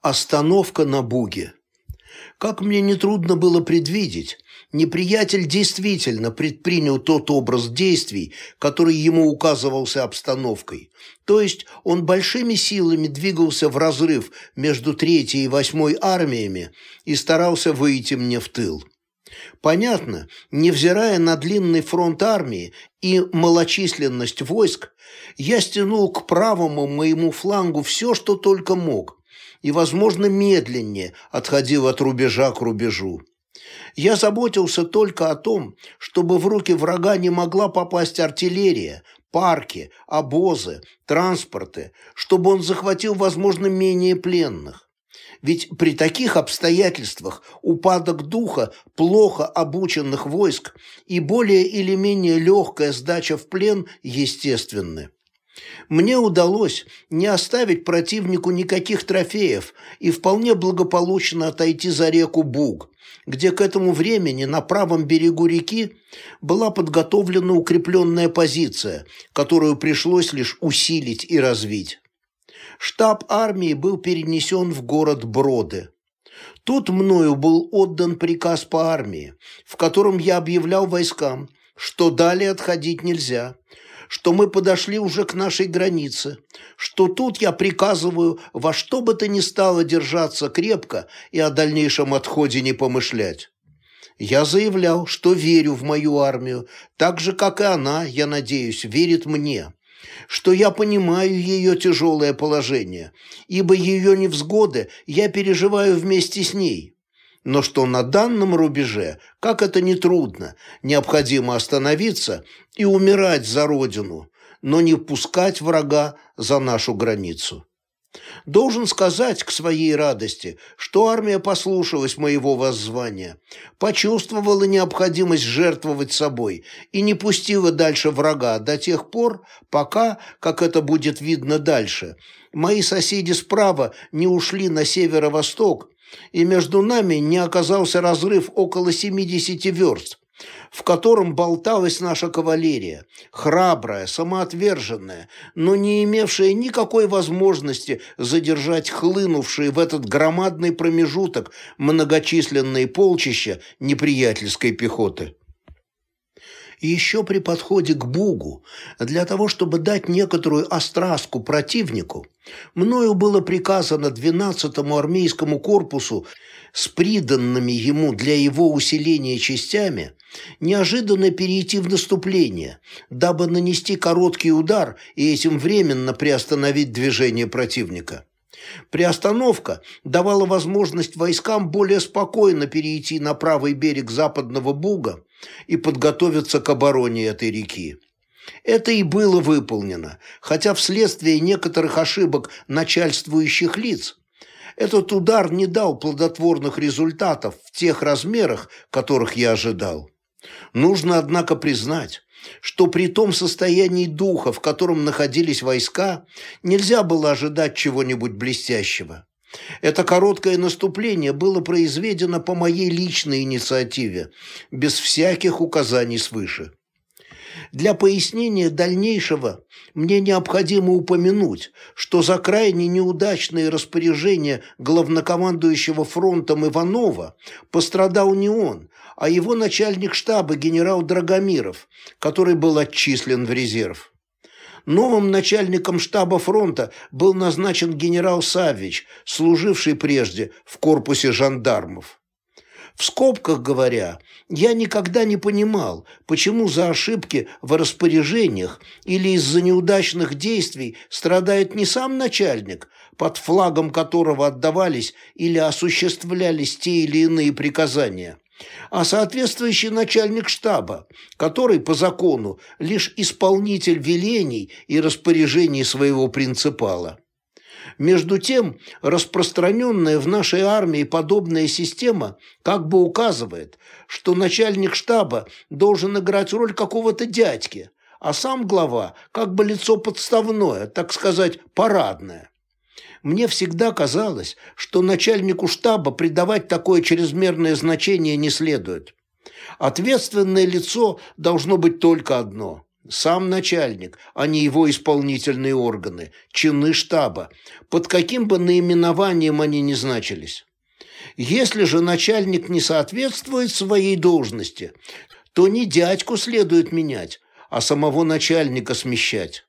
Остановка на Буге. Как мне нетрудно было предвидеть, неприятель действительно предпринял тот образ действий, который ему указывался обстановкой. То есть он большими силами двигался в разрыв между третьей и восьмой армиями и старался выйти мне в тыл. Понятно, невзирая на длинный фронт армии и малочисленность войск, я стянул к правому моему флангу все, что только мог, и, возможно, медленнее отходил от рубежа к рубежу. Я заботился только о том, чтобы в руки врага не могла попасть артиллерия, парки, обозы, транспорты, чтобы он захватил, возможно, менее пленных. Ведь при таких обстоятельствах упадок духа плохо обученных войск и более или менее легкая сдача в плен естественны. Мне удалось не оставить противнику никаких трофеев и вполне благополучно отойти за реку Буг, где к этому времени на правом берегу реки была подготовлена укрепленная позиция, которую пришлось лишь усилить и развить. Штаб армии был перенесен в город Броды. Тут мною был отдан приказ по армии, в котором я объявлял войскам, что далее отходить нельзя – что мы подошли уже к нашей границе, что тут я приказываю во что бы то ни стало держаться крепко и о дальнейшем отходе не помышлять. Я заявлял, что верю в мою армию, так же, как и она, я надеюсь, верит мне, что я понимаю ее тяжелое положение, ибо ее невзгоды я переживаю вместе с ней но что на данном рубеже, как это ни трудно, необходимо остановиться и умирать за родину, но не пускать врага за нашу границу. Должен сказать к своей радости, что армия послушалась моего воззвания, почувствовала необходимость жертвовать собой и не пустила дальше врага до тех пор, пока, как это будет видно дальше, мои соседи справа не ушли на северо-восток и между нами не оказался разрыв около 70 верст, в котором болталась наша кавалерия, храбрая, самоотверженная, но не имевшая никакой возможности задержать хлынувшие в этот громадный промежуток многочисленные полчища неприятельской пехоты. Еще при подходе к Бугу, для того, чтобы дать некоторую остраску противнику, мною было приказано 12-му армейскому корпусу с приданными ему для его усиления частями неожиданно перейти в наступление, дабы нанести короткий удар и этим временно приостановить движение противника. Приостановка давала возможность войскам более спокойно перейти на правый берег западного Буга и подготовиться к обороне этой реки. Это и было выполнено, хотя вследствие некоторых ошибок начальствующих лиц этот удар не дал плодотворных результатов в тех размерах, которых я ожидал. Нужно, однако, признать, что при том состоянии духа, в котором находились войска, нельзя было ожидать чего-нибудь блестящего. Это короткое наступление было произведено по моей личной инициативе, без всяких указаний свыше. Для пояснения дальнейшего мне необходимо упомянуть, что за крайне неудачные распоряжения главнокомандующего фронтом Иванова пострадал не он, а его начальник штаба генерал Драгомиров, который был отчислен в резерв. Новым начальником штаба фронта был назначен генерал Савич, служивший прежде в корпусе жандармов. В скобках говоря, я никогда не понимал, почему за ошибки в распоряжениях или из-за неудачных действий страдает не сам начальник, под флагом которого отдавались или осуществлялись те или иные приказания, а соответствующий начальник штаба, который по закону лишь исполнитель велений и распоряжений своего принципала. Между тем, распространенная в нашей армии подобная система как бы указывает, что начальник штаба должен играть роль какого-то дядьки, а сам глава как бы лицо подставное, так сказать, парадное. Мне всегда казалось, что начальнику штаба придавать такое чрезмерное значение не следует. Ответственное лицо должно быть только одно – сам начальник, а не его исполнительные органы, чины штаба, под каким бы наименованием они ни значились. Если же начальник не соответствует своей должности, то не дядьку следует менять, а самого начальника смещать.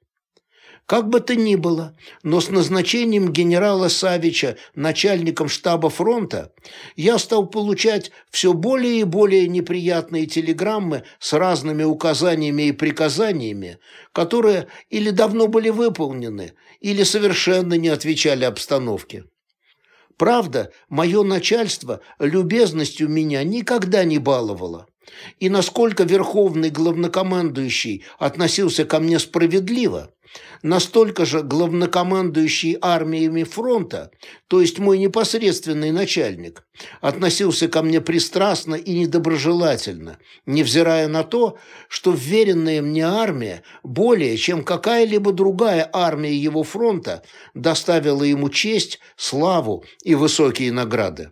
Как бы то ни было, но с назначением генерала Савича начальником штаба фронта я стал получать все более и более неприятные телеграммы с разными указаниями и приказаниями, которые или давно были выполнены, или совершенно не отвечали обстановке. Правда, мое начальство любезностью меня никогда не баловало. И насколько верховный главнокомандующий относился ко мне справедливо – Настолько же главнокомандующий армиями фронта, то есть мой непосредственный начальник, относился ко мне пристрастно и недоброжелательно, невзирая на то, что вверенная мне армия более, чем какая-либо другая армия его фронта, доставила ему честь, славу и высокие награды.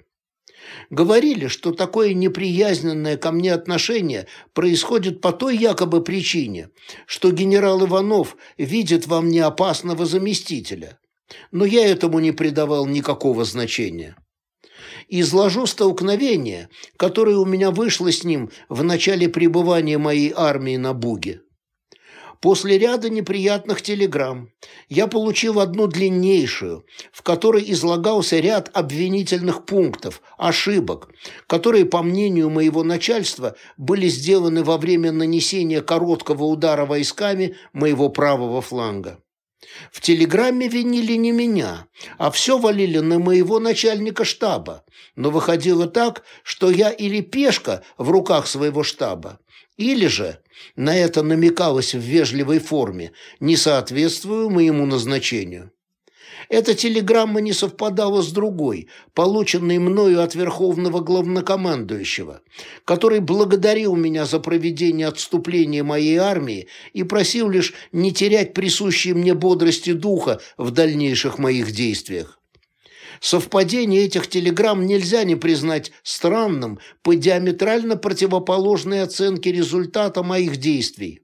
Говорили, что такое неприязненное ко мне отношение происходит по той якобы причине, что генерал Иванов видит во мне опасного заместителя. Но я этому не придавал никакого значения. Изложу столкновение, которое у меня вышло с ним в начале пребывания моей армии на Буге. После ряда неприятных телеграмм я получил одну длиннейшую, в которой излагался ряд обвинительных пунктов, ошибок, которые, по мнению моего начальства, были сделаны во время нанесения короткого удара войсками моего правого фланга. В телеграмме винили не меня, а все валили на моего начальника штаба, но выходило так, что я или пешка в руках своего штаба, или же, на это намекалось в вежливой форме, не соответствую моему назначению. Эта телеграмма не совпадала с другой, полученной мною от верховного главнокомандующего, который благодарил меня за проведение отступления моей армии и просил лишь не терять присущей мне бодрости духа в дальнейших моих действиях. Совпадение этих телеграмм нельзя не признать странным по диаметрально противоположной оценке результата моих действий.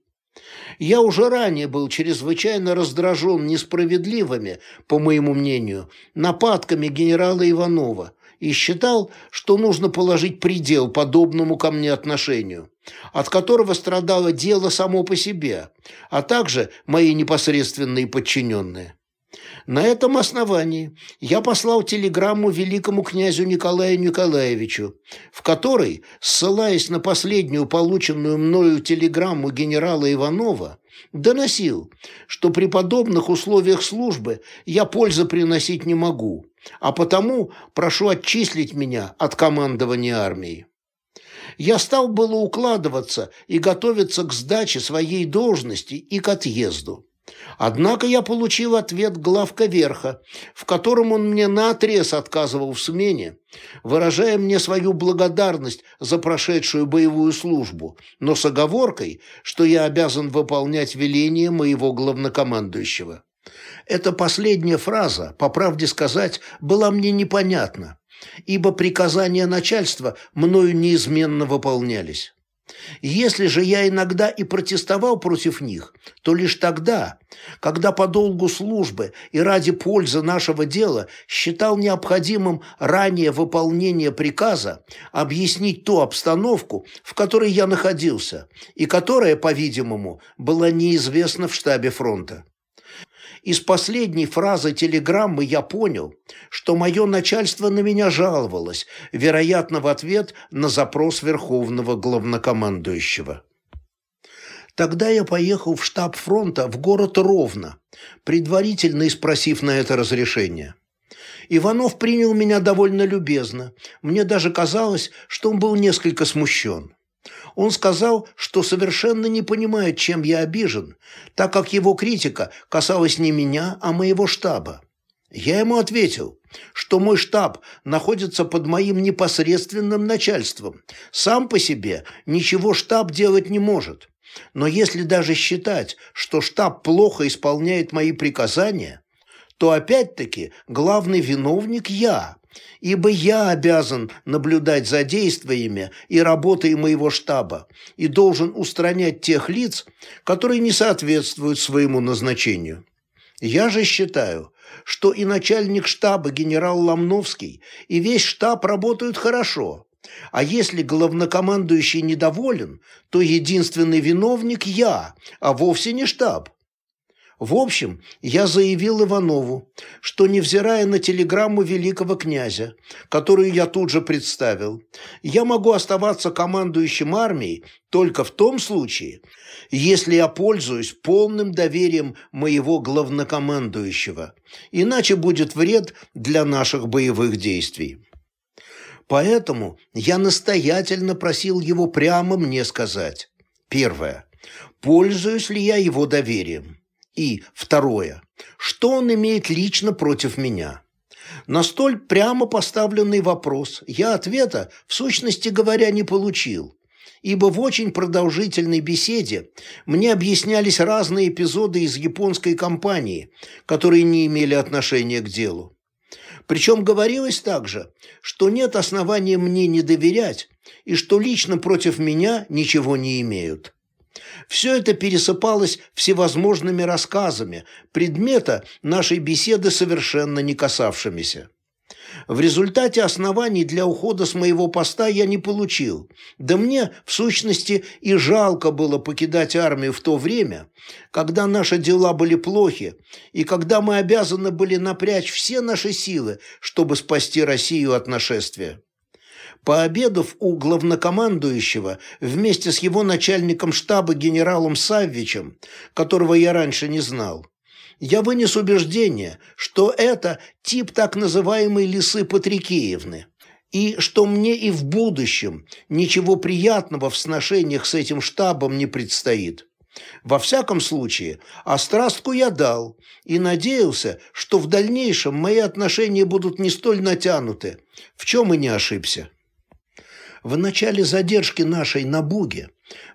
Я уже ранее был чрезвычайно раздражен несправедливыми, по моему мнению, нападками генерала Иванова и считал, что нужно положить предел подобному ко мне отношению, от которого страдало дело само по себе, а также мои непосредственные подчиненные. На этом основании я послал телеграмму великому князю Николаю Николаевичу, в которой, ссылаясь на последнюю полученную мною телеграмму генерала Иванова, доносил, что при подобных условиях службы я пользы приносить не могу, а потому прошу отчислить меня от командования армией. Я стал было укладываться и готовиться к сдаче своей должности и к отъезду. Однако я получил ответ главка верха, в котором он мне наотрез отказывал в смене, выражая мне свою благодарность за прошедшую боевую службу, но с оговоркой, что я обязан выполнять веления моего главнокомандующего. Эта последняя фраза, по правде сказать, была мне непонятна, ибо приказания начальства мною неизменно выполнялись. Если же я иногда и протестовал против них, то лишь тогда, когда по долгу службы и ради пользы нашего дела считал необходимым ранее выполнение приказа объяснить ту обстановку, в которой я находился, и которая, по-видимому, была неизвестна в штабе фронта. Из последней фразы телеграммы я понял, что мое начальство на меня жаловалось, вероятно, в ответ на запрос Верховного Главнокомандующего. Тогда я поехал в штаб фронта в город Ровно, предварительно спросив на это разрешение. Иванов принял меня довольно любезно. Мне даже казалось, что он был несколько смущен. Он сказал, что совершенно не понимает, чем я обижен, так как его критика касалась не меня, а моего штаба. Я ему ответил, что мой штаб находится под моим непосредственным начальством. Сам по себе ничего штаб делать не может. Но если даже считать, что штаб плохо исполняет мои приказания, то опять-таки главный виновник я, ибо я обязан наблюдать за действиями и работой моего штаба и должен устранять тех лиц, которые не соответствуют своему назначению. Я же считаю, что и начальник штаба генерал Ломновский, и весь штаб работают хорошо, а если главнокомандующий недоволен, то единственный виновник я, а вовсе не штаб. В общем, я заявил Иванову, что, невзирая на телеграмму великого князя, которую я тут же представил, я могу оставаться командующим армией только в том случае, если я пользуюсь полным доверием моего главнокомандующего, иначе будет вред для наших боевых действий. Поэтому я настоятельно просил его прямо мне сказать. Первое. Пользуюсь ли я его доверием? И второе. Что он имеет лично против меня? На столь прямо поставленный вопрос я ответа, в сущности говоря, не получил, ибо в очень продолжительной беседе мне объяснялись разные эпизоды из японской кампании, которые не имели отношения к делу. Причем говорилось также, что нет основания мне не доверять и что лично против меня ничего не имеют. Все это пересыпалось всевозможными рассказами, предмета нашей беседы совершенно не касавшимися. В результате оснований для ухода с моего поста я не получил. Да мне, в сущности, и жалко было покидать армию в то время, когда наши дела были плохи, и когда мы обязаны были напрячь все наши силы, чтобы спасти Россию от нашествия. Пообедав у главнокомандующего вместе с его начальником штаба генералом Саввичем, которого я раньше не знал, я вынес убеждение, что это тип так называемой лисы Патрикеевны, и что мне и в будущем ничего приятного в сношениях с этим штабом не предстоит. Во всяком случае, острастку я дал и надеялся, что в дальнейшем мои отношения будут не столь натянуты, в чем и не ошибся. В начале задержки нашей на Буге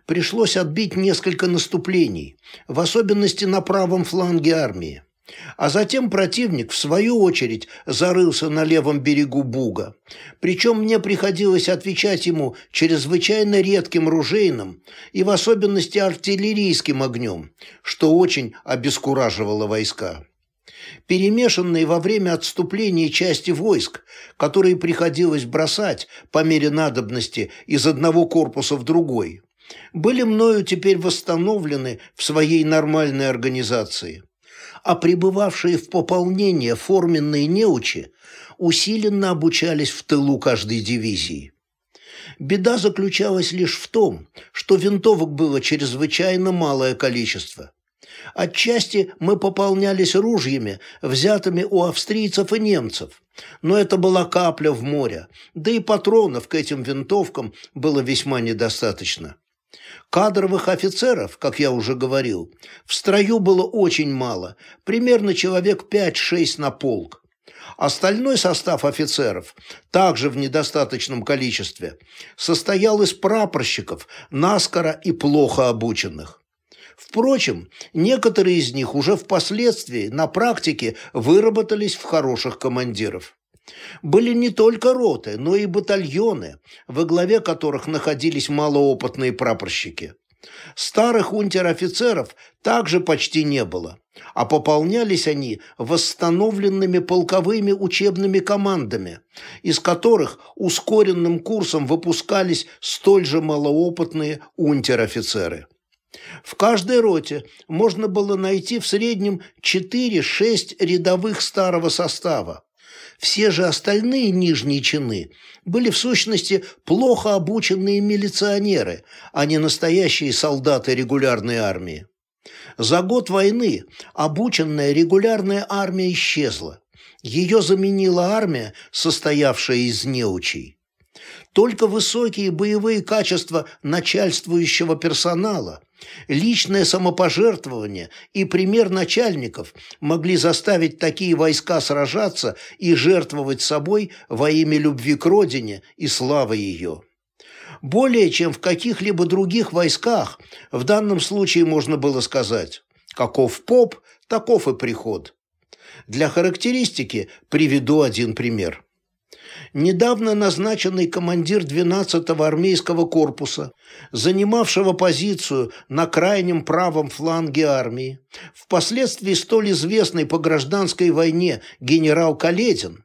пришлось отбить несколько наступлений, в особенности на правом фланге армии. А затем противник, в свою очередь, зарылся на левом берегу Буга. Причем мне приходилось отвечать ему чрезвычайно редким ружейным и в особенности артиллерийским огнем, что очень обескураживало войска перемешанные во время отступления части войск, которые приходилось бросать по мере надобности из одного корпуса в другой, были мною теперь восстановлены в своей нормальной организации. А пребывавшие в пополнение форменные неучи усиленно обучались в тылу каждой дивизии. Беда заключалась лишь в том, что винтовок было чрезвычайно малое количество – Отчасти мы пополнялись ружьями, взятыми у австрийцев и немцев. Но это была капля в море, да и патронов к этим винтовкам было весьма недостаточно. Кадровых офицеров, как я уже говорил, в строю было очень мало, примерно человек 5-6 на полк. Остальной состав офицеров, также в недостаточном количестве, состоял из прапорщиков, наскоро и плохо обученных. Впрочем, некоторые из них уже впоследствии на практике выработались в хороших командиров. Были не только роты, но и батальоны, во главе которых находились малоопытные прапорщики. Старых унтер-офицеров также почти не было, а пополнялись они восстановленными полковыми учебными командами, из которых ускоренным курсом выпускались столь же малоопытные унтер-офицеры. В каждой роте можно было найти в среднем 4-6 рядовых старого состава. Все же остальные нижние чины были в сущности плохо обученные милиционеры, а не настоящие солдаты регулярной армии. За год войны обученная регулярная армия исчезла. Ее заменила армия, состоявшая из неучей. Только высокие боевые качества начальствующего персонала, личное самопожертвование и пример начальников могли заставить такие войска сражаться и жертвовать собой во имя любви к родине и славы ее. Более чем в каких-либо других войсках в данном случае можно было сказать «каков поп, таков и приход». Для характеристики приведу один пример. Недавно назначенный командир 12-го армейского корпуса, занимавшего позицию на крайнем правом фланге армии, впоследствии столь известный по гражданской войне генерал Каледин,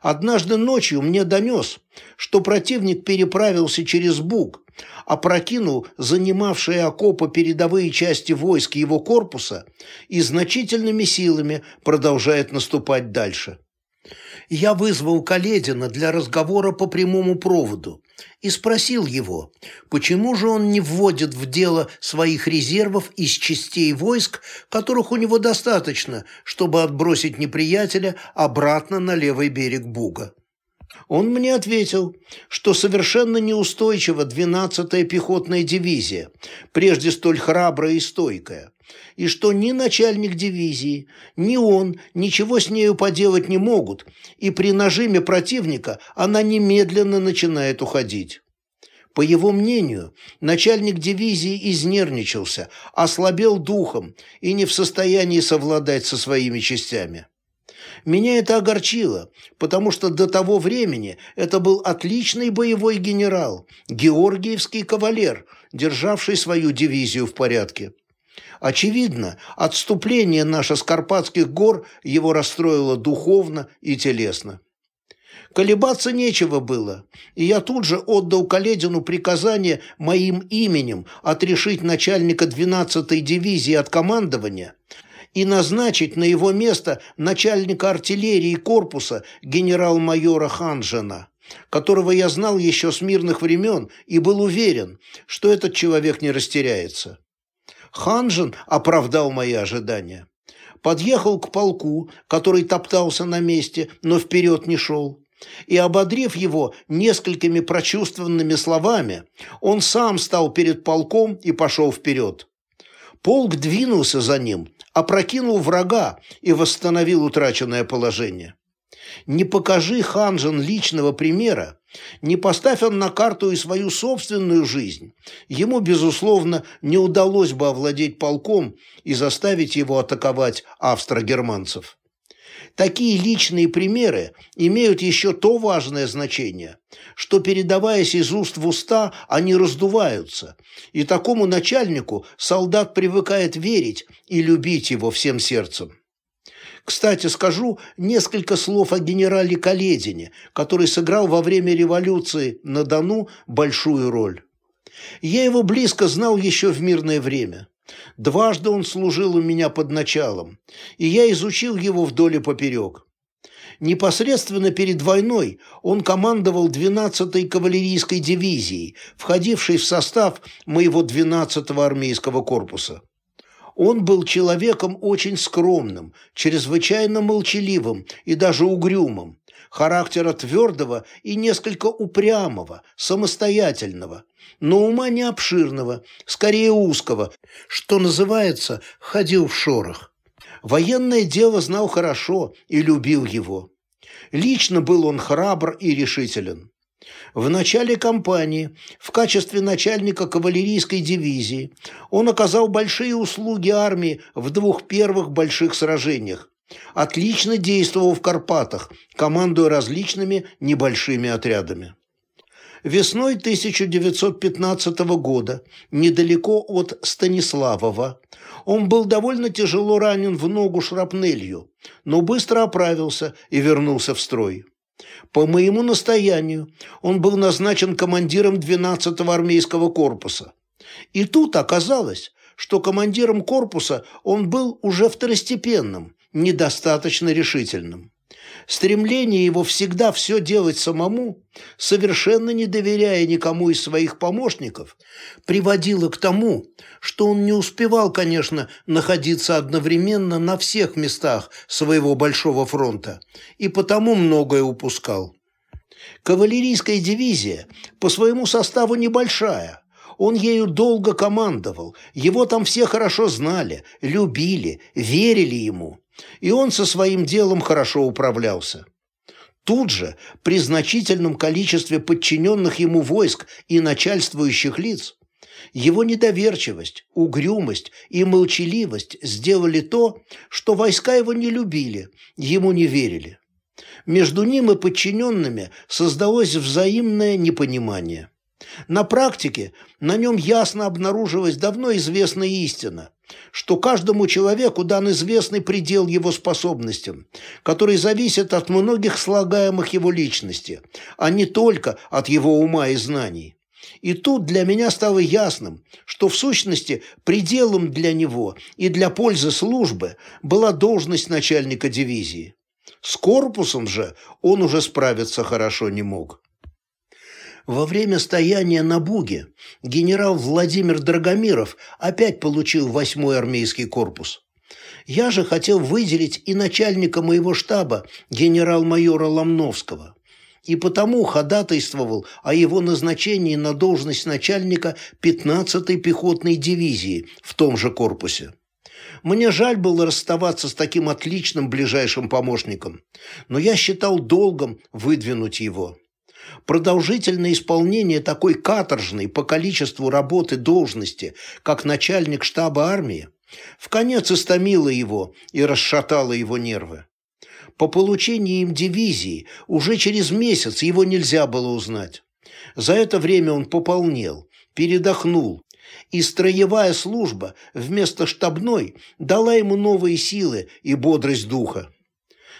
однажды ночью мне донес, что противник переправился через Буг, опрокинул занимавшие окопы передовые части войск его корпуса и значительными силами продолжает наступать дальше. Я вызвал Каледина для разговора по прямому проводу и спросил его, почему же он не вводит в дело своих резервов из частей войск, которых у него достаточно, чтобы отбросить неприятеля обратно на левый берег Буга. Он мне ответил, что совершенно неустойчива 12-я пехотная дивизия, прежде столь храбрая и стойкая, и что ни начальник дивизии, ни он ничего с нею поделать не могут, и при нажиме противника она немедленно начинает уходить. По его мнению, начальник дивизии изнервничался, ослабел духом и не в состоянии совладать со своими частями. Меня это огорчило, потому что до того времени это был отличный боевой генерал, георгиевский кавалер, державший свою дивизию в порядке. Очевидно, отступление наше с Карпатских гор его расстроило духовно и телесно. Колебаться нечего было, и я тут же отдал Каледину приказание моим именем отрешить начальника 12-й дивизии от командования – и назначить на его место начальника артиллерии корпуса генерал-майора Ханжина, которого я знал еще с мирных времен и был уверен, что этот человек не растеряется. Ханжин оправдал мои ожидания. Подъехал к полку, который топтался на месте, но вперед не шел. И, ободрив его несколькими прочувствованными словами, он сам стал перед полком и пошел вперед. Полк двинулся за ним, опрокинул врага и восстановил утраченное положение. Не покажи Ханжин личного примера, не поставь он на карту и свою собственную жизнь, ему, безусловно, не удалось бы овладеть полком и заставить его атаковать австро-германцев. Такие личные примеры имеют еще то важное значение, что, передаваясь из уст в уста, они раздуваются, и такому начальнику солдат привыкает верить и любить его всем сердцем. Кстати, скажу несколько слов о генерале Каледине, который сыграл во время революции на Дону большую роль. Я его близко знал еще в мирное время. Дважды он служил у меня под началом, и я изучил его вдоль и поперек. Непосредственно перед войной он командовал 12-й кавалерийской дивизией, входившей в состав моего 12-го армейского корпуса. Он был человеком очень скромным, чрезвычайно молчаливым и даже угрюмым, характера твердого и несколько упрямого, самостоятельного, но ума не обширного, скорее узкого, что называется, ходил в шорох. Военное дело знал хорошо и любил его. Лично был он храбр и решителен. В начале кампании в качестве начальника кавалерийской дивизии он оказал большие услуги армии в двух первых больших сражениях, Отлично действовал в Карпатах, командуя различными небольшими отрядами. Весной 1915 года, недалеко от Станиславова, он был довольно тяжело ранен в ногу шрапнелью, но быстро оправился и вернулся в строй. По моему настоянию он был назначен командиром 12-го армейского корпуса. И тут оказалось, что командиром корпуса он был уже второстепенным, недостаточно решительным. Стремление его всегда все делать самому, совершенно не доверяя никому из своих помощников, приводило к тому, что он не успевал, конечно, находиться одновременно на всех местах своего большого фронта и потому многое упускал. Кавалерийская дивизия по своему составу небольшая, он ею долго командовал, его там все хорошо знали, любили, верили ему, и он со своим делом хорошо управлялся. Тут же, при значительном количестве подчиненных ему войск и начальствующих лиц, его недоверчивость, угрюмость и молчаливость сделали то, что войска его не любили, ему не верили. Между ним и подчиненными создалось взаимное непонимание. На практике на нем ясно обнаружилась давно известная истина, что каждому человеку дан известный предел его способностям, который зависит от многих слагаемых его личности, а не только от его ума и знаний. И тут для меня стало ясным, что в сущности пределом для него и для пользы службы была должность начальника дивизии. С корпусом же он уже справиться хорошо не мог. Во время стояния на Буге генерал Владимир Драгомиров опять получил восьмой армейский корпус. Я же хотел выделить и начальника моего штаба, генерал-майора Ломновского, и потому ходатайствовал о его назначении на должность начальника 15-й пехотной дивизии в том же корпусе. Мне жаль было расставаться с таким отличным ближайшим помощником, но я считал долгом выдвинуть его. Продолжительное исполнение такой каторжной по количеству работы должности, как начальник штаба армии, в конец истомило его и расшатало его нервы. По получении им дивизии уже через месяц его нельзя было узнать. За это время он пополнел, передохнул, и строевая служба вместо штабной дала ему новые силы и бодрость духа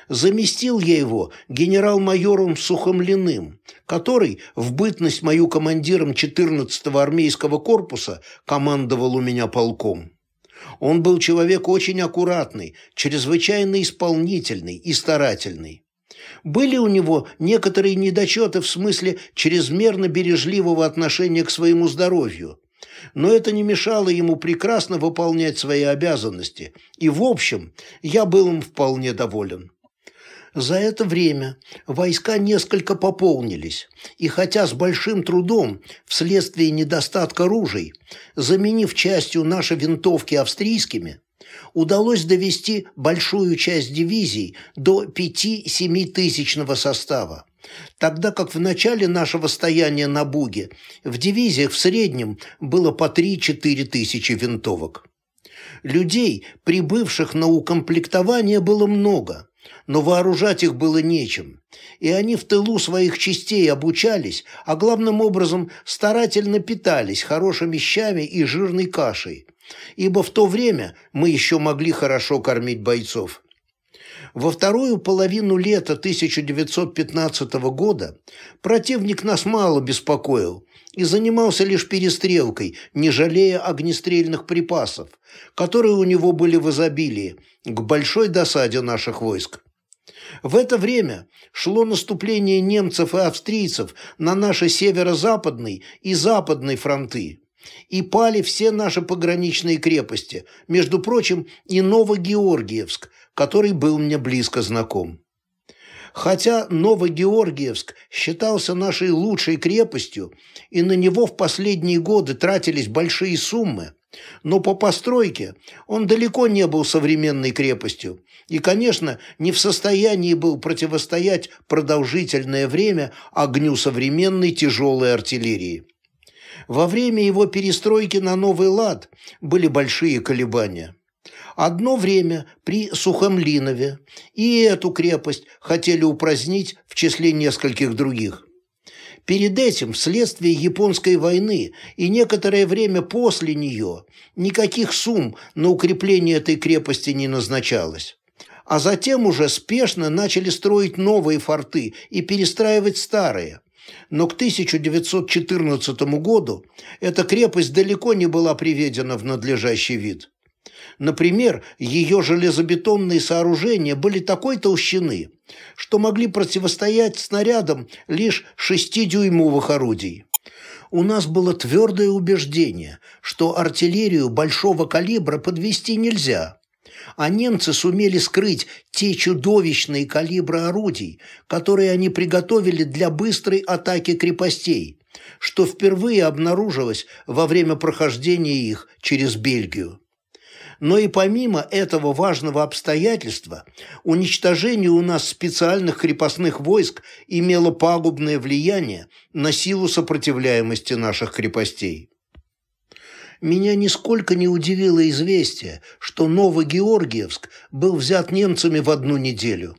заместил я его генерал-майором Сухомлиным, который в бытность мою командиром 14-го армейского корпуса командовал у меня полком. Он был человек очень аккуратный, чрезвычайно исполнительный и старательный. Были у него некоторые недочеты в смысле чрезмерно бережливого отношения к своему здоровью, но это не мешало ему прекрасно выполнять свои обязанности, и, в общем, я был им вполне доволен. За это время войска несколько пополнились, и хотя с большим трудом, вследствие недостатка ружей, заменив частью наши винтовки австрийскими, удалось довести большую часть дивизий до 5-7 тысячного состава, тогда как в начале нашего стояния на Буге в дивизиях в среднем было по 3-4 тысячи винтовок. Людей, прибывших на укомплектование, было много – но вооружать их было нечем, и они в тылу своих частей обучались, а главным образом старательно питались хорошими щами и жирной кашей, ибо в то время мы еще могли хорошо кормить бойцов. Во вторую половину лета 1915 года противник нас мало беспокоил и занимался лишь перестрелкой, не жалея огнестрельных припасов, которые у него были в изобилии, к большой досаде наших войск. В это время шло наступление немцев и австрийцев на наши северо-западный и западный фронты, и пали все наши пограничные крепости, между прочим, и Новогеоргиевск, который был мне близко знаком. Хотя Новогеоргиевск считался нашей лучшей крепостью, и на него в последние годы тратились большие суммы, но по постройке он далеко не был современной крепостью и, конечно, не в состоянии был противостоять продолжительное время огню современной тяжелой артиллерии. Во время его перестройки на новый лад были большие колебания. Одно время при Сухомлинове и эту крепость хотели упразднить в числе нескольких других. Перед этим, вследствие японской войны и некоторое время после нее, никаких сумм на укрепление этой крепости не назначалось. А затем уже спешно начали строить новые форты и перестраивать старые. Но к 1914 году эта крепость далеко не была приведена в надлежащий вид. Например, ее железобетонные сооружения были такой толщины, что могли противостоять снарядам лишь шестидюймовых орудий. У нас было твердое убеждение, что артиллерию большого калибра подвести нельзя, а немцы сумели скрыть те чудовищные калибры орудий, которые они приготовили для быстрой атаки крепостей, что впервые обнаружилось во время прохождения их через Бельгию. Но и помимо этого важного обстоятельства, уничтожение у нас специальных крепостных войск имело пагубное влияние на силу сопротивляемости наших крепостей. Меня нисколько не удивило известие, что Новогеоргиевск был взят немцами в одну неделю.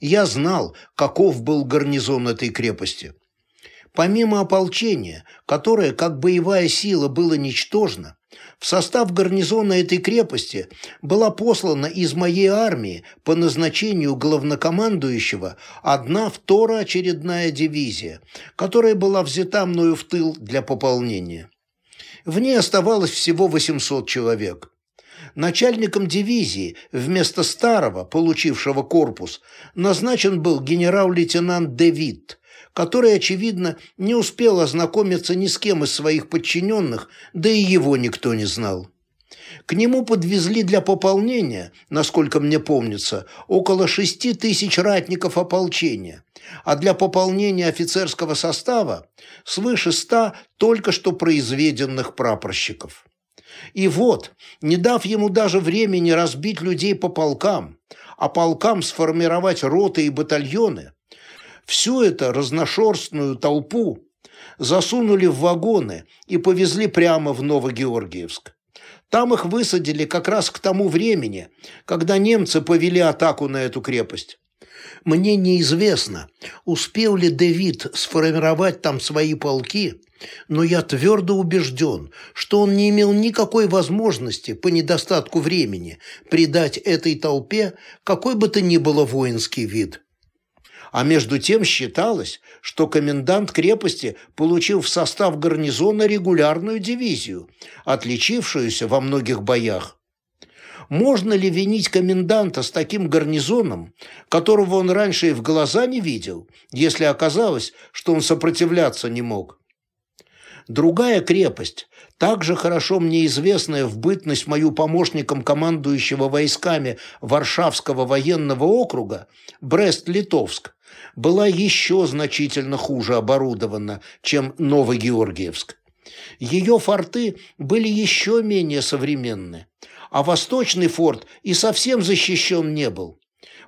я знал, каков был гарнизон этой крепости. Помимо ополчения, которое, как боевая сила, было ничтожно, в состав гарнизона этой крепости была послана из моей армии по назначению главнокомандующего одна второочередная дивизия, которая была взята мною в тыл для пополнения. В ней оставалось всего 800 человек. Начальником дивизии вместо старого, получившего корпус, назначен был генерал-лейтенант Девит, который, очевидно, не успел ознакомиться ни с кем из своих подчиненных, да и его никто не знал. К нему подвезли для пополнения, насколько мне помнится, около шести тысяч ратников ополчения, а для пополнения офицерского состава свыше ста только что произведенных прапорщиков. И вот, не дав ему даже времени разбить людей по полкам, а полкам сформировать роты и батальоны, всю эту разношерстную толпу засунули в вагоны и повезли прямо в Новогеоргиевск. Там их высадили как раз к тому времени, когда немцы повели атаку на эту крепость. Мне неизвестно, успел ли Дэвид сформировать там свои полки, но я твердо убежден, что он не имел никакой возможности по недостатку времени придать этой толпе какой бы то ни было воинский вид. А между тем считалось, что комендант крепости получил в состав гарнизона регулярную дивизию, отличившуюся во многих боях. Можно ли винить коменданта с таким гарнизоном, которого он раньше и в глаза не видел, если оказалось, что он сопротивляться не мог? Другая крепость, также хорошо мне известная в бытность мою помощником командующего войсками Варшавского военного округа, Брест-Литовск, была еще значительно хуже оборудована, чем Новогеоргиевск. Ее форты были еще менее современны, а восточный форт и совсем защищен не был.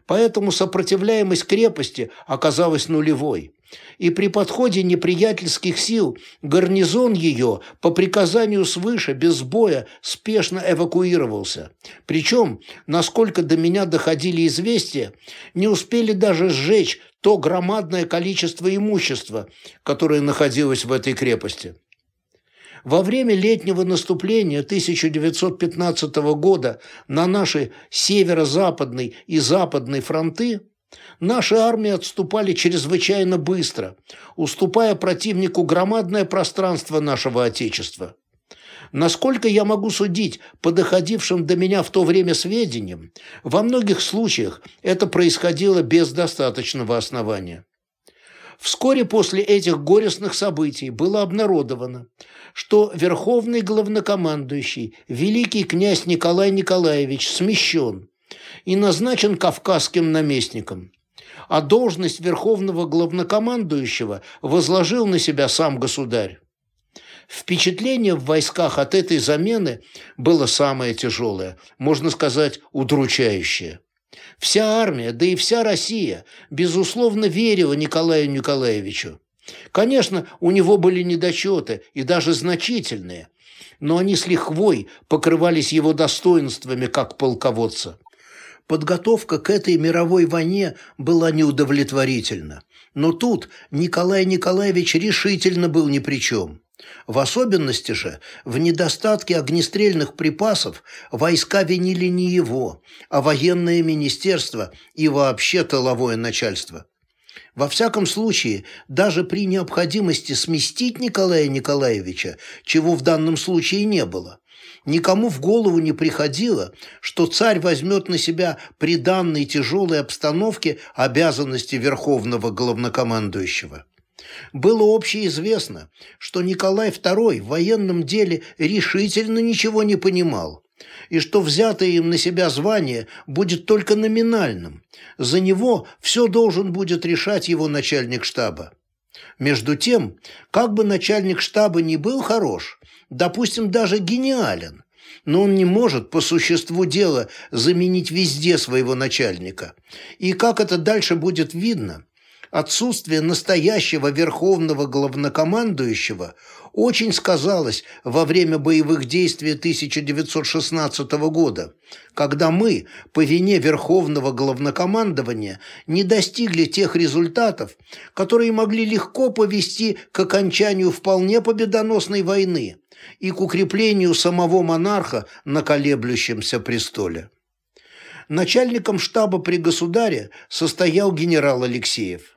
Поэтому сопротивляемость крепости оказалась нулевой и при подходе неприятельских сил гарнизон ее по приказанию свыше без боя спешно эвакуировался. Причем, насколько до меня доходили известия, не успели даже сжечь то громадное количество имущества, которое находилось в этой крепости. Во время летнего наступления 1915 года на наши северо-западный и западный фронты Наши армии отступали чрезвычайно быстро, уступая противнику громадное пространство нашего Отечества. Насколько я могу судить по доходившим до меня в то время сведениям, во многих случаях это происходило без достаточного основания. Вскоре после этих горестных событий было обнародовано, что верховный главнокомандующий, великий князь Николай Николаевич, смещен и назначен кавказским наместником а должность верховного главнокомандующего возложил на себя сам государь. Впечатление в войсках от этой замены было самое тяжелое, можно сказать, удручающее. Вся армия, да и вся Россия, безусловно, верила Николаю Николаевичу. Конечно, у него были недочеты, и даже значительные, но они с лихвой покрывались его достоинствами как полководца. Подготовка к этой мировой войне была неудовлетворительна. Но тут Николай Николаевич решительно был ни при чем. В особенности же в недостатке огнестрельных припасов войска винили не его, а военное министерство и вообще тыловое начальство. Во всяком случае, даже при необходимости сместить Николая Николаевича, чего в данном случае не было, никому в голову не приходило, что царь возьмет на себя при данной тяжелой обстановке обязанности верховного главнокомандующего. Было общеизвестно, что Николай II в военном деле решительно ничего не понимал, и что взятое им на себя звание будет только номинальным. За него все должен будет решать его начальник штаба. Между тем, как бы начальник штаба ни был хорош, допустим, даже гениален, но он не может по существу дела заменить везде своего начальника. И как это дальше будет видно, Отсутствие настоящего верховного главнокомандующего очень сказалось во время боевых действий 1916 года, когда мы, по вине верховного главнокомандования, не достигли тех результатов, которые могли легко повести к окончанию вполне победоносной войны и к укреплению самого монарха на колеблющемся престоле. Начальником штаба при государе состоял генерал Алексеев.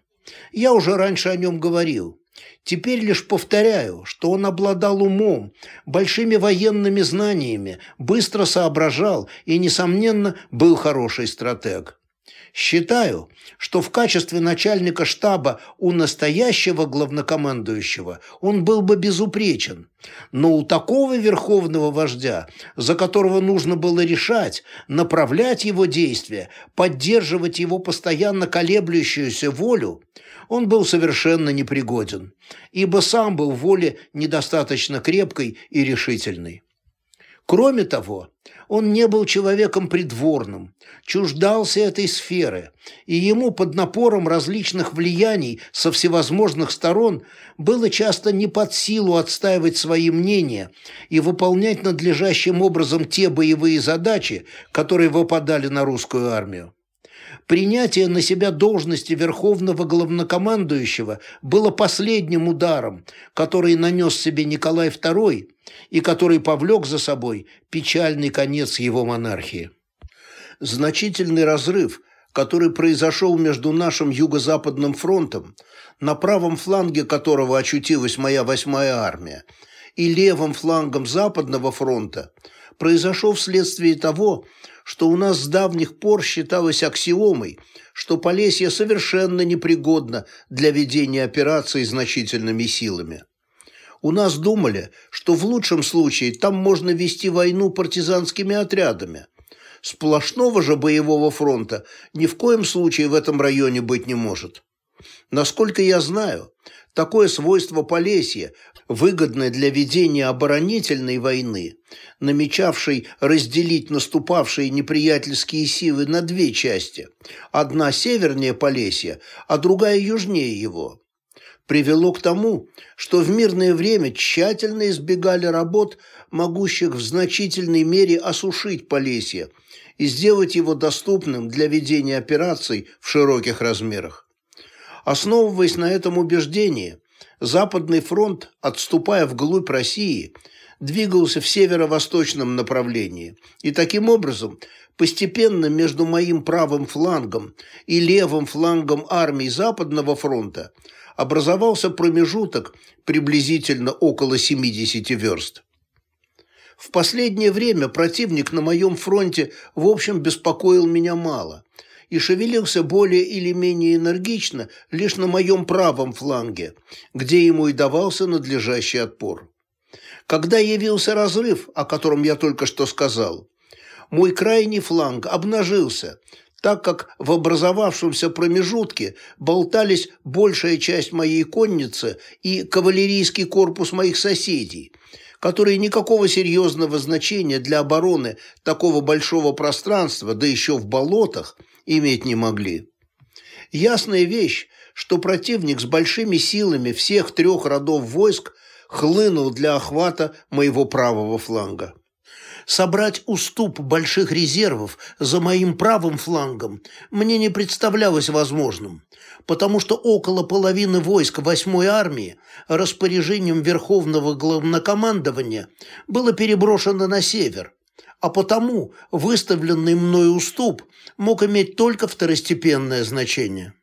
Я уже раньше о нем говорил. Теперь лишь повторяю, что он обладал умом, большими военными знаниями, быстро соображал и, несомненно, был хороший стратег. Считаю, что в качестве начальника штаба у настоящего главнокомандующего он был бы безупречен, но у такого верховного вождя, за которого нужно было решать, направлять его действия, поддерживать его постоянно колеблющуюся волю, он был совершенно непригоден, ибо сам был в воле недостаточно крепкой и решительной. Кроме того, он не был человеком придворным, чуждался этой сферы, и ему под напором различных влияний со всевозможных сторон было часто не под силу отстаивать свои мнения и выполнять надлежащим образом те боевые задачи, которые выпадали на русскую армию. Принятие на себя должности верховного главнокомандующего было последним ударом, который нанес себе Николай II и который повлек за собой печальный конец его монархии. Значительный разрыв, который произошел между нашим юго-западным фронтом, на правом фланге которого очутилась моя восьмая армия, и левым флангом Западного фронта, произошел вследствие того, что у нас с давних пор считалось аксиомой, что Полесье совершенно непригодно для ведения операций значительными силами. У нас думали, что в лучшем случае там можно вести войну партизанскими отрядами. Сплошного же боевого фронта ни в коем случае в этом районе быть не может. Насколько я знаю, такое свойство Полесья, выгодное для ведения оборонительной войны, намечавшей разделить наступавшие неприятельские силы на две части, одна севернее Полесья, а другая южнее его, привело к тому, что в мирное время тщательно избегали работ, могущих в значительной мере осушить Полесье и сделать его доступным для ведения операций в широких размерах. Основываясь на этом убеждении, Западный фронт, отступая вглубь России, двигался в северо-восточном направлении, и таким образом постепенно между моим правым флангом и левым флангом армий Западного фронта образовался промежуток приблизительно около 70 верст. В последнее время противник на моем фронте в общем беспокоил меня мало и шевелился более или менее энергично лишь на моем правом фланге, где ему и давался надлежащий отпор. Когда явился разрыв, о котором я только что сказал, мой крайний фланг обнажился, так как в образовавшемся промежутке болтались большая часть моей конницы и кавалерийский корпус моих соседей, которые никакого серьезного значения для обороны такого большого пространства, да еще в болотах, иметь не могли. Ясная вещь, что противник с большими силами всех трех родов войск хлынул для охвата моего правого фланга. Собрать уступ больших резервов за моим правым флангом мне не представлялось возможным, потому что около половины войск 8-й армии распоряжением Верховного Главнокомандования было переброшено на север, а потому выставленный мной уступ мог иметь только второстепенное значение.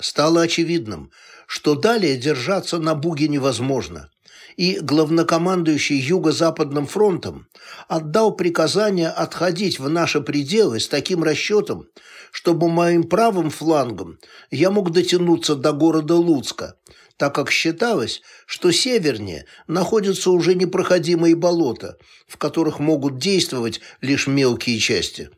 Стало очевидным, что далее держаться на Буге невозможно, и главнокомандующий Юго-Западным фронтом отдал приказание отходить в наши пределы с таким расчетом, чтобы моим правым флангом я мог дотянуться до города Луцка, так как считалось, что севернее находятся уже непроходимые болота, в которых могут действовать лишь мелкие части.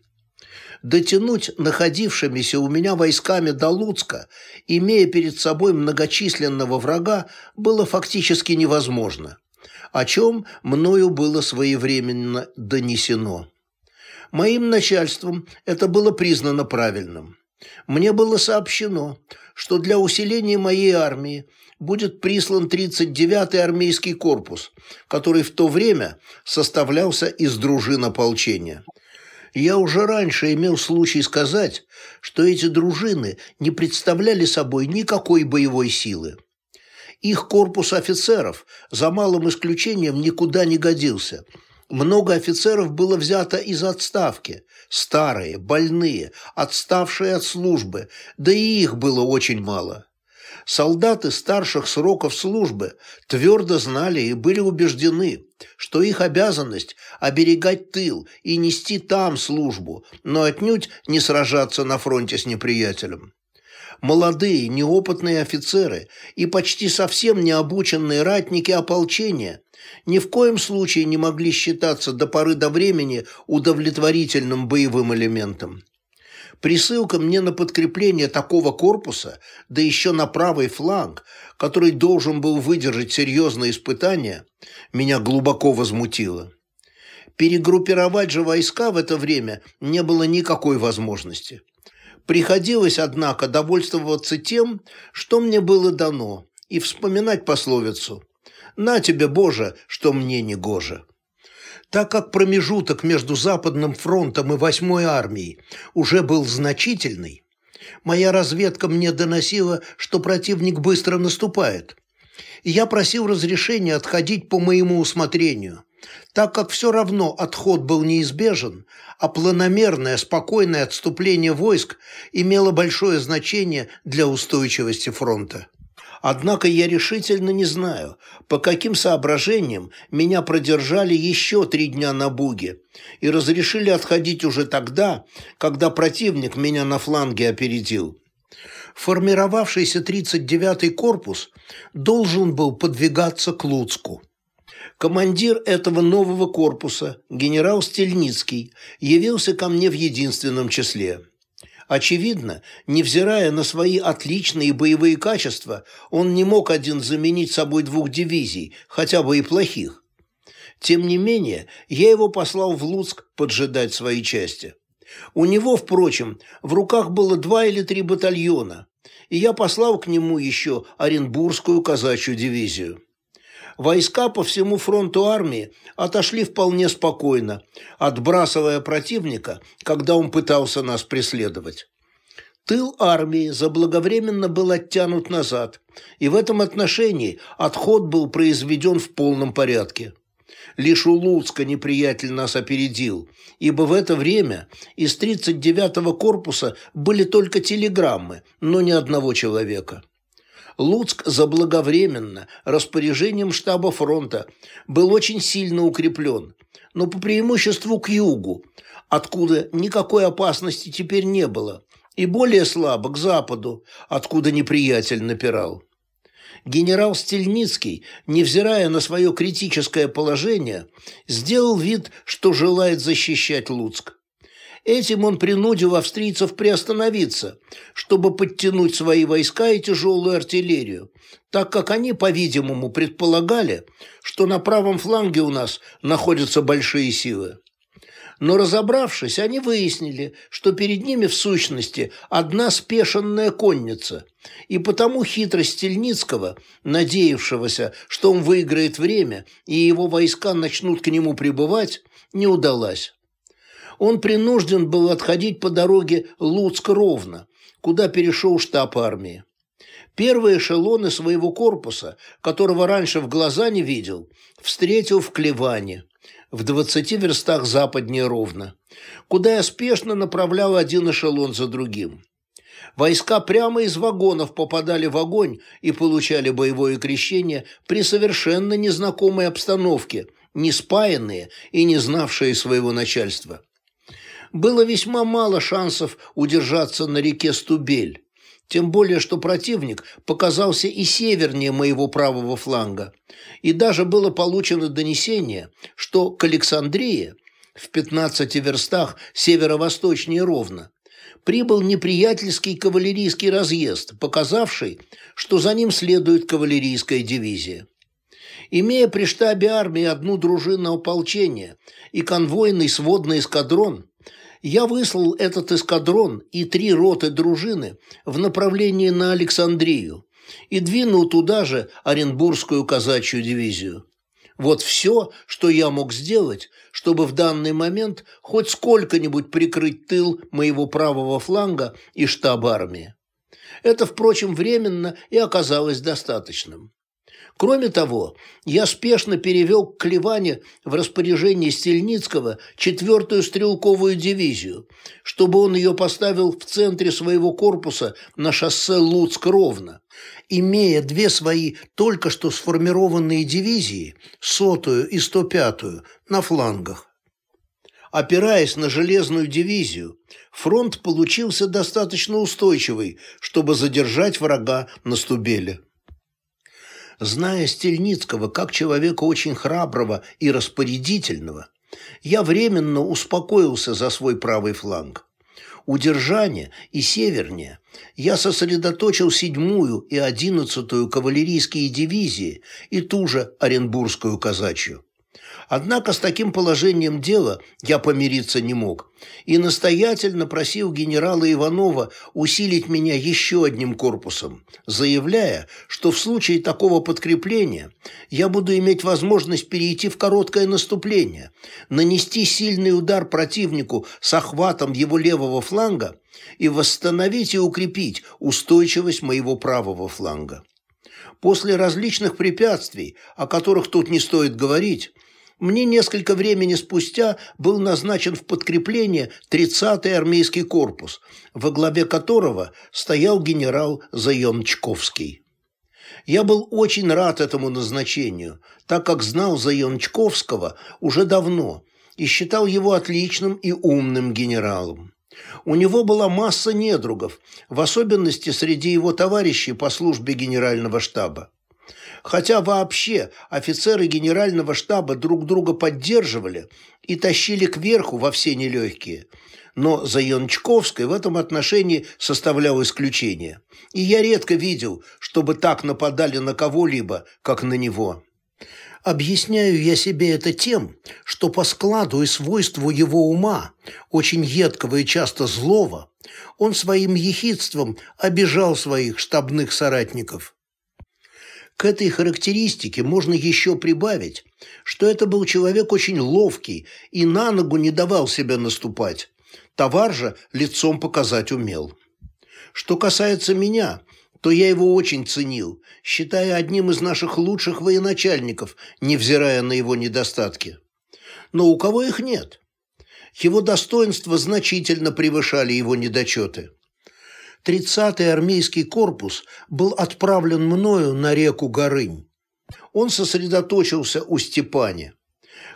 Дотянуть находившимися у меня войсками до Луцка, имея перед собой многочисленного врага, было фактически невозможно, о чем мною было своевременно донесено. Моим начальством это было признано правильным. Мне было сообщено, что для усиления моей армии будет прислан 39-й армейский корпус, который в то время составлялся из дружин ополчения. Я уже раньше имел случай сказать, что эти дружины не представляли собой никакой боевой силы. Их корпус офицеров, за малым исключением, никуда не годился. Много офицеров было взято из отставки, старые, больные, отставшие от службы, да и их было очень мало. Солдаты старших сроков службы твердо знали и были убеждены, что их обязанность – оберегать тыл и нести там службу, но отнюдь не сражаться на фронте с неприятелем. Молодые, неопытные офицеры и почти совсем необученные ратники ополчения ни в коем случае не могли считаться до поры до времени удовлетворительным боевым элементом. Присылка мне на подкрепление такого корпуса, да еще на правый фланг, который должен был выдержать серьезные испытания, меня глубоко возмутила. Перегруппировать же войска в это время не было никакой возможности. Приходилось, однако, довольствоваться тем, что мне было дано, и вспоминать пословицу «На тебе, Боже, что мне не гоже». Так как промежуток между Западным фронтом и Восьмой армией уже был значительный, моя разведка мне доносила, что противник быстро наступает. Я просил разрешения отходить по моему усмотрению, так как все равно отход был неизбежен, а планомерное, спокойное отступление войск имело большое значение для устойчивости фронта. Однако я решительно не знаю, по каким соображениям меня продержали еще три дня на Буге и разрешили отходить уже тогда, когда противник меня на фланге опередил. Формировавшийся 39-й корпус должен был подвигаться к Луцку. Командир этого нового корпуса, генерал Стельницкий, явился ко мне в единственном числе. Очевидно, невзирая на свои отличные боевые качества, он не мог один заменить собой двух дивизий, хотя бы и плохих. Тем не менее, я его послал в Луцк поджидать свои части. У него, впрочем, в руках было два или три батальона, и я послал к нему еще Оренбургскую казачью дивизию. Войска по всему фронту армии отошли вполне спокойно, отбрасывая противника, когда он пытался нас преследовать. Тыл армии заблаговременно был оттянут назад, и в этом отношении отход был произведен в полном порядке. Лишь у Луцка неприятель нас опередил, ибо в это время из 39-го корпуса были только телеграммы, но ни одного человека. Луцк заблаговременно, распоряжением штаба фронта, был очень сильно укреплен, но по преимуществу к югу, откуда никакой опасности теперь не было, и более слабо к западу, откуда неприятель напирал. Генерал Стельницкий, невзирая на свое критическое положение, сделал вид, что желает защищать Луцк. Этим он принудил австрийцев приостановиться, чтобы подтянуть свои войска и тяжелую артиллерию, так как они, по-видимому, предполагали, что на правом фланге у нас находятся большие силы. Но разобравшись, они выяснили, что перед ними в сущности одна спешенная конница, и потому хитрость Стельницкого, надеявшегося, что он выиграет время и его войска начнут к нему прибывать, не удалась он принужден был отходить по дороге Луцк-Ровно, куда перешел штаб армии. Первые эшелоны своего корпуса, которого раньше в глаза не видел, встретил в Клеване, в двадцати верстах западнее Ровно, куда я спешно направлял один эшелон за другим. Войска прямо из вагонов попадали в огонь и получали боевое крещение при совершенно незнакомой обстановке, не спаянные и не знавшие своего начальства было весьма мало шансов удержаться на реке Стубель, тем более что противник показался и севернее моего правого фланга, и даже было получено донесение, что к Александрии, в 15 верстах северо-восточнее ровно, прибыл неприятельский кавалерийский разъезд, показавший, что за ним следует кавалерийская дивизия. Имея при штабе армии одну дружину ополчения и конвойный сводный эскадрон, я выслал этот эскадрон и три роты дружины в направлении на Александрию и двинул туда же Оренбургскую казачью дивизию. Вот все, что я мог сделать, чтобы в данный момент хоть сколько-нибудь прикрыть тыл моего правого фланга и штаб армии. Это, впрочем, временно и оказалось достаточным. Кроме того, я спешно перевел к Клеване в распоряжение Стельницкого четвертую стрелковую дивизию, чтобы он ее поставил в центре своего корпуса на шоссе Луцк-Ровно, имея две свои только что сформированные дивизии, сотую и сто пятую, на флангах. Опираясь на железную дивизию, фронт получился достаточно устойчивый, чтобы задержать врага на Стубеле. Зная Стельницкого как человека очень храброго и распорядительного, я временно успокоился за свой правый фланг. Удержание и севернее я сосредоточил седьмую и одиннадцатую кавалерийские дивизии и ту же Оренбургскую казачью. Однако с таким положением дела я помириться не мог и настоятельно просил генерала Иванова усилить меня еще одним корпусом, заявляя, что в случае такого подкрепления я буду иметь возможность перейти в короткое наступление, нанести сильный удар противнику с охватом его левого фланга и восстановить и укрепить устойчивость моего правого фланга. После различных препятствий, о которых тут не стоит говорить, мне несколько времени спустя был назначен в подкрепление 30-й армейский корпус, во главе которого стоял генерал Заемчковский. Я был очень рад этому назначению, так как знал Заемчковского уже давно и считал его отличным и умным генералом. У него была масса недругов, в особенности среди его товарищей по службе генерального штаба. Хотя вообще офицеры генерального штаба друг друга поддерживали и тащили кверху во все нелегкие. Но Заянчковской в этом отношении составлял исключение. И я редко видел, чтобы так нападали на кого-либо, как на него. Объясняю я себе это тем, что по складу и свойству его ума, очень едкого и часто злого, он своим ехидством обижал своих штабных соратников. К этой характеристике можно еще прибавить, что это был человек очень ловкий и на ногу не давал себя наступать. Товар же лицом показать умел. Что касается меня, то я его очень ценил, считая одним из наших лучших военачальников, невзирая на его недостатки. Но у кого их нет? Его достоинства значительно превышали его недочеты. 30-й армейский корпус был отправлен мною на реку Горынь. Он сосредоточился у Степани.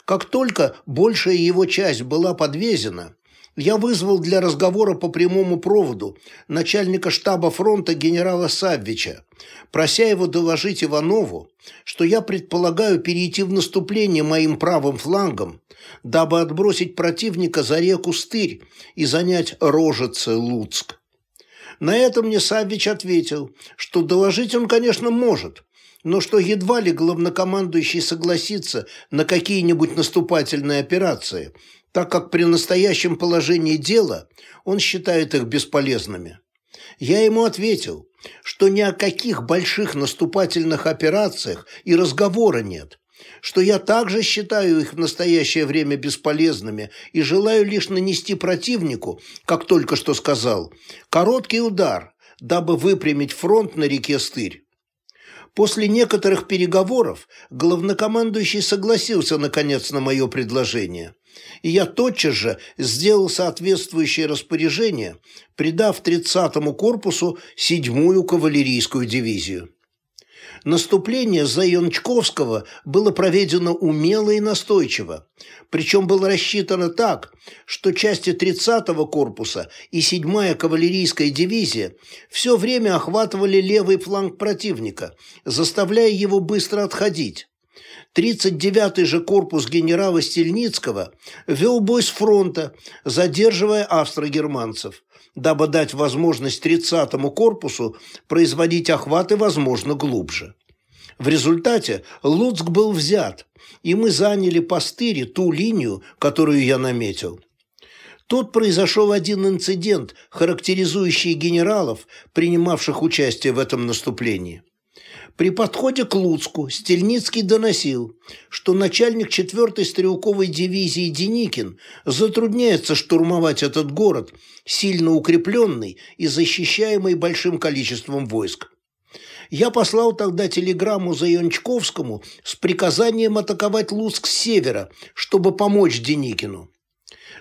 Как только большая его часть была подвезена, я вызвал для разговора по прямому проводу начальника штаба фронта генерала Саввича, прося его доложить Иванову, что я предполагаю перейти в наступление моим правым флангом, дабы отбросить противника за реку Стырь и занять Рожице-Луцк. На это мне Саввич ответил, что доложить он, конечно, может, но что едва ли главнокомандующий согласится на какие-нибудь наступательные операции, так как при настоящем положении дела он считает их бесполезными. Я ему ответил, что ни о каких больших наступательных операциях и разговора нет, что я также считаю их в настоящее время бесполезными и желаю лишь нанести противнику, как только что сказал, короткий удар, дабы выпрямить фронт на реке Стырь. После некоторых переговоров главнокомандующий согласился, наконец, на мое предложение, и я тотчас же сделал соответствующее распоряжение, придав 30-му корпусу 7-ю кавалерийскую дивизию. Наступление Заянчковского было проведено умело и настойчиво, причем было рассчитано так, что части 30-го корпуса и 7-я кавалерийская дивизия все время охватывали левый фланг противника, заставляя его быстро отходить. 39-й же корпус генерала Стельницкого вел бой с фронта, задерживая австро-германцев дабы дать возможность 30-му корпусу производить охваты, возможно, глубже. В результате Луцк был взят, и мы заняли по стыре ту линию, которую я наметил. Тут произошел один инцидент, характеризующий генералов, принимавших участие в этом наступлении. При подходе к Луцку Стельницкий доносил, что начальник 4-й стрелковой дивизии Деникин затрудняется штурмовать этот город, сильно укрепленный и защищаемый большим количеством войск. Я послал тогда телеграмму Заянчковскому с приказанием атаковать Луцк с севера, чтобы помочь Деникину.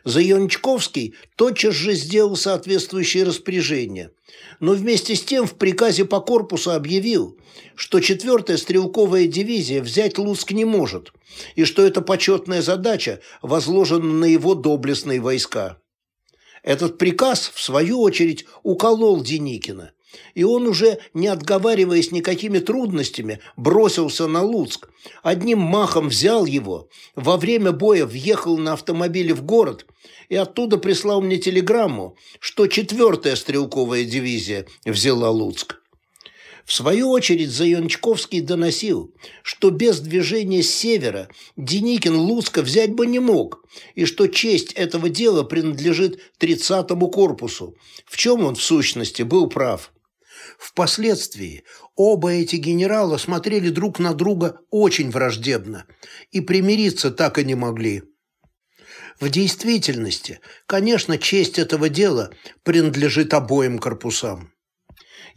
Заянчковский тотчас же сделал соответствующее распоряжение, но вместе с тем в приказе по корпусу объявил, что 4-я стрелковая дивизия взять Луцк не может, и что эта почетная задача возложена на его доблестные войска. Этот приказ, в свою очередь, уколол Деникина, и он уже, не отговариваясь никакими трудностями, бросился на Луцк, одним махом взял его, во время боя въехал на автомобиле в город и оттуда прислал мне телеграмму, что четвертая стрелковая дивизия взяла Луцк. В свою очередь Заянчковский доносил, что без движения с севера Деникин Луцка взять бы не мог, и что честь этого дела принадлежит 30-му корпусу, в чем он в сущности был прав. Впоследствии оба эти генерала смотрели друг на друга очень враждебно и примириться так и не могли. В действительности, конечно, честь этого дела принадлежит обоим корпусам.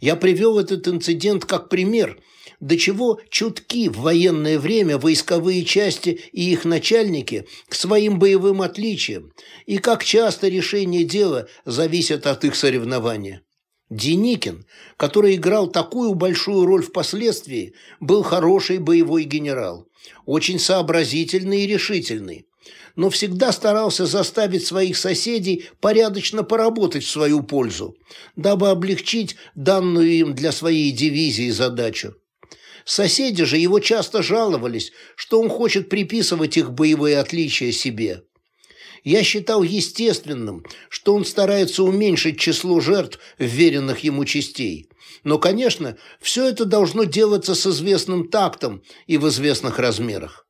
Я привел этот инцидент как пример, до чего чутки в военное время войсковые части и их начальники к своим боевым отличиям, и как часто решение дела зависит от их соревнования. Деникин, который играл такую большую роль впоследствии, был хороший боевой генерал, очень сообразительный и решительный, но всегда старался заставить своих соседей порядочно поработать в свою пользу, дабы облегчить данную им для своей дивизии задачу. Соседи же его часто жаловались, что он хочет приписывать их боевые отличия себе. Я считал естественным, что он старается уменьшить число жертв вверенных ему частей. Но, конечно, все это должно делаться с известным тактом и в известных размерах.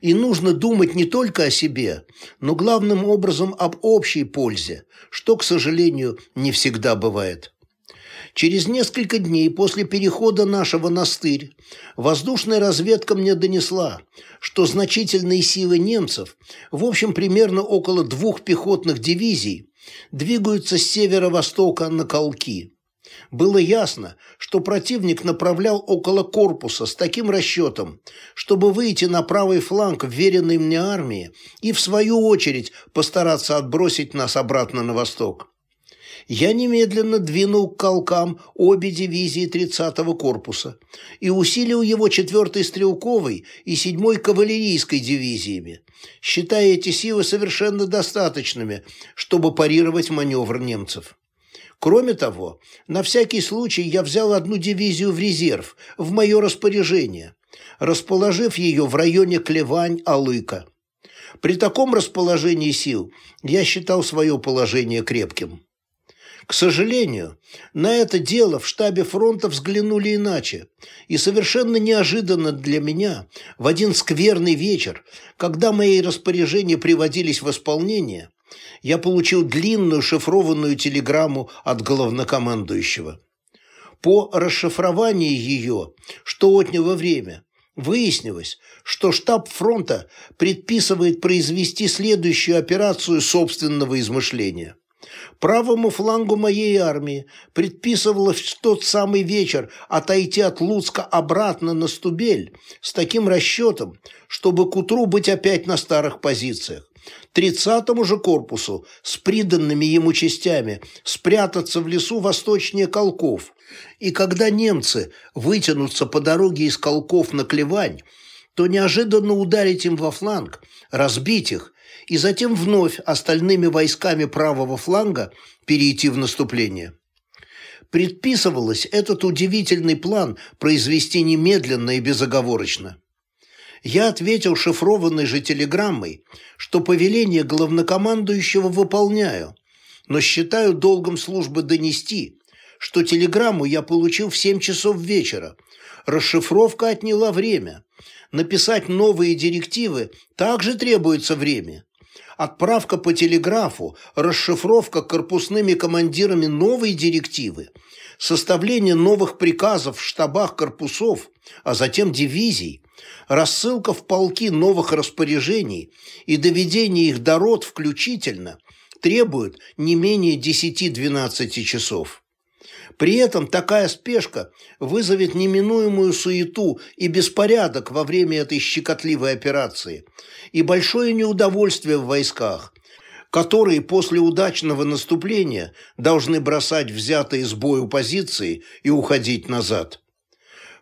И нужно думать не только о себе, но главным образом об общей пользе, что, к сожалению, не всегда бывает. Через несколько дней после перехода нашего на стырь воздушная разведка мне донесла, что значительные силы немцев, в общем примерно около двух пехотных дивизий, двигаются с северо-востока на Колки. Было ясно, что противник направлял около корпуса с таким расчетом, чтобы выйти на правый фланг вверенной мне армии и, в свою очередь, постараться отбросить нас обратно на восток я немедленно двинул к колкам обе дивизии 30-го корпуса и усилил его 4-й стрелковой и 7-й кавалерийской дивизиями, считая эти силы совершенно достаточными, чтобы парировать маневр немцев. Кроме того, на всякий случай я взял одну дивизию в резерв, в мое распоряжение, расположив ее в районе Клевань-Алыка. При таком расположении сил я считал свое положение крепким. К сожалению, на это дело в штабе фронта взглянули иначе, и совершенно неожиданно для меня в один скверный вечер, когда мои распоряжения приводились в исполнение, я получил длинную шифрованную телеграмму от главнокомандующего. По расшифровании ее, что отняло время, выяснилось, что штаб фронта предписывает произвести следующую операцию собственного измышления – Правому флангу моей армии предписывалось в тот самый вечер отойти от Луцка обратно на Стубель с таким расчетом, чтобы к утру быть опять на старых позициях. Тридцатому же корпусу с приданными ему частями спрятаться в лесу восточнее Колков. И когда немцы вытянутся по дороге из Колков на Клевань, то неожиданно ударить им во фланг, разбить их и затем вновь остальными войсками правого фланга перейти в наступление. Предписывалось этот удивительный план произвести немедленно и безоговорочно. Я ответил шифрованной же телеграммой, что повеление главнокомандующего выполняю, но считаю долгом службы донести, что телеграмму я получил в 7 часов вечера. Расшифровка отняла время. Написать новые директивы также требуется время отправка по телеграфу, расшифровка корпусными командирами новой директивы, составление новых приказов в штабах корпусов, а затем дивизий, рассылка в полки новых распоряжений и доведение их до рот включительно требуют не менее 10-12 часов. При этом такая спешка вызовет неминуемую суету и беспорядок во время этой щекотливой операции и большое неудовольствие в войсках, которые после удачного наступления должны бросать взятые с бою позиции и уходить назад.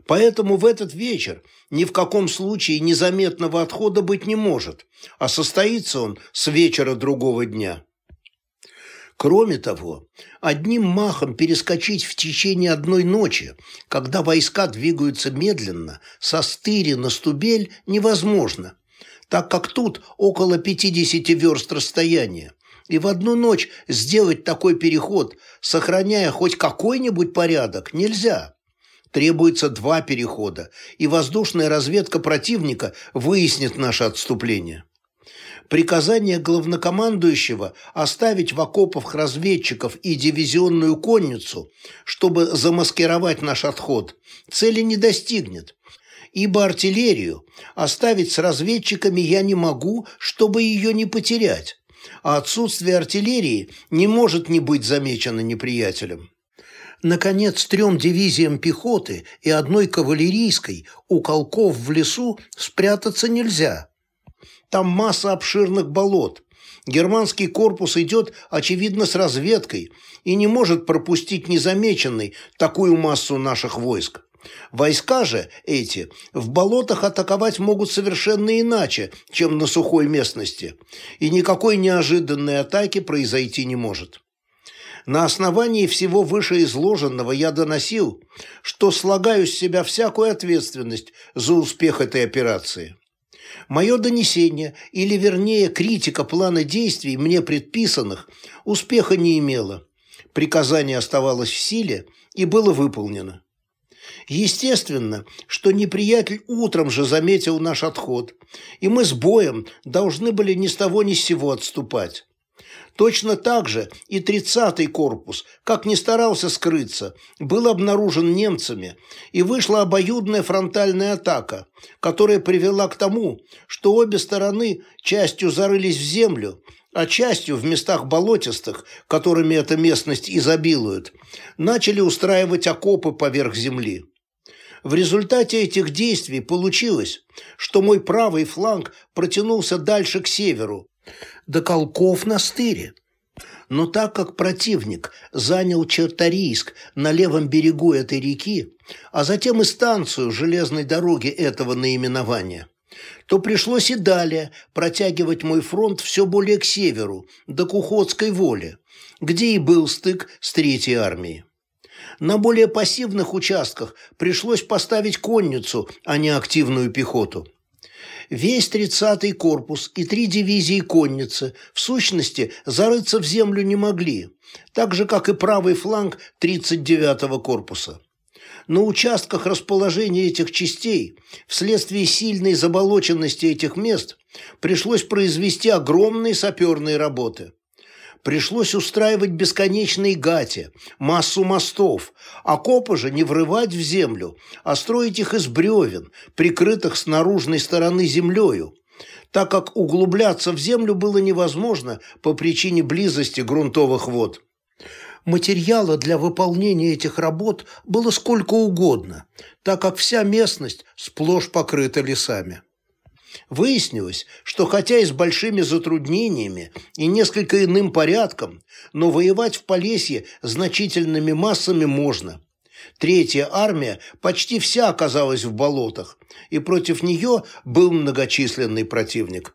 Поэтому в этот вечер ни в каком случае незаметного отхода быть не может, а состоится он с вечера другого дня. Кроме того, одним махом перескочить в течение одной ночи, когда войска двигаются медленно, со стыри на стубель, невозможно, так как тут около 50 верст расстояния. И в одну ночь сделать такой переход, сохраняя хоть какой-нибудь порядок, нельзя. Требуется два перехода, и воздушная разведка противника выяснит наше отступление. Приказание главнокомандующего оставить в окопах разведчиков и дивизионную конницу, чтобы замаскировать наш отход, цели не достигнет, ибо артиллерию оставить с разведчиками я не могу, чтобы ее не потерять, а отсутствие артиллерии не может не быть замечено неприятелем. Наконец, трем дивизиям пехоты и одной кавалерийской у колков в лесу спрятаться нельзя – там масса обширных болот. Германский корпус идет, очевидно, с разведкой и не может пропустить незамеченной такую массу наших войск. Войска же эти в болотах атаковать могут совершенно иначе, чем на сухой местности, и никакой неожиданной атаки произойти не может. На основании всего вышеизложенного я доносил, что слагаю с себя всякую ответственность за успех этой операции. Мое донесение, или вернее критика плана действий, мне предписанных, успеха не имело. Приказание оставалось в силе и было выполнено. Естественно, что неприятель утром же заметил наш отход, и мы с боем должны были ни с того ни с сего отступать. Точно так же и 30-й корпус, как ни старался скрыться, был обнаружен немцами, и вышла обоюдная фронтальная атака, которая привела к тому, что обе стороны частью зарылись в землю, а частью в местах болотистых, которыми эта местность изобилует, начали устраивать окопы поверх земли. В результате этих действий получилось, что мой правый фланг протянулся дальше к северу, до Колков на стыре. Но так как противник занял Черторийск на левом берегу этой реки, а затем и станцию железной дороги этого наименования, то пришлось и далее протягивать мой фронт все более к северу, до Кухотской воли, где и был стык с Третьей армией. На более пассивных участках пришлось поставить конницу, а не активную пехоту. Весь 30-й корпус и три дивизии конницы в сущности зарыться в землю не могли, так же, как и правый фланг 39-го корпуса. На участках расположения этих частей, вследствие сильной заболоченности этих мест, пришлось произвести огромные саперные работы пришлось устраивать бесконечные гати, массу мостов, окопы же не врывать в землю, а строить их из бревен, прикрытых с наружной стороны землею, так как углубляться в землю было невозможно по причине близости грунтовых вод. Материала для выполнения этих работ было сколько угодно, так как вся местность сплошь покрыта лесами. Выяснилось, что хотя и с большими затруднениями и несколько иным порядком, но воевать в Полесье значительными массами можно. Третья армия почти вся оказалась в болотах, и против нее был многочисленный противник.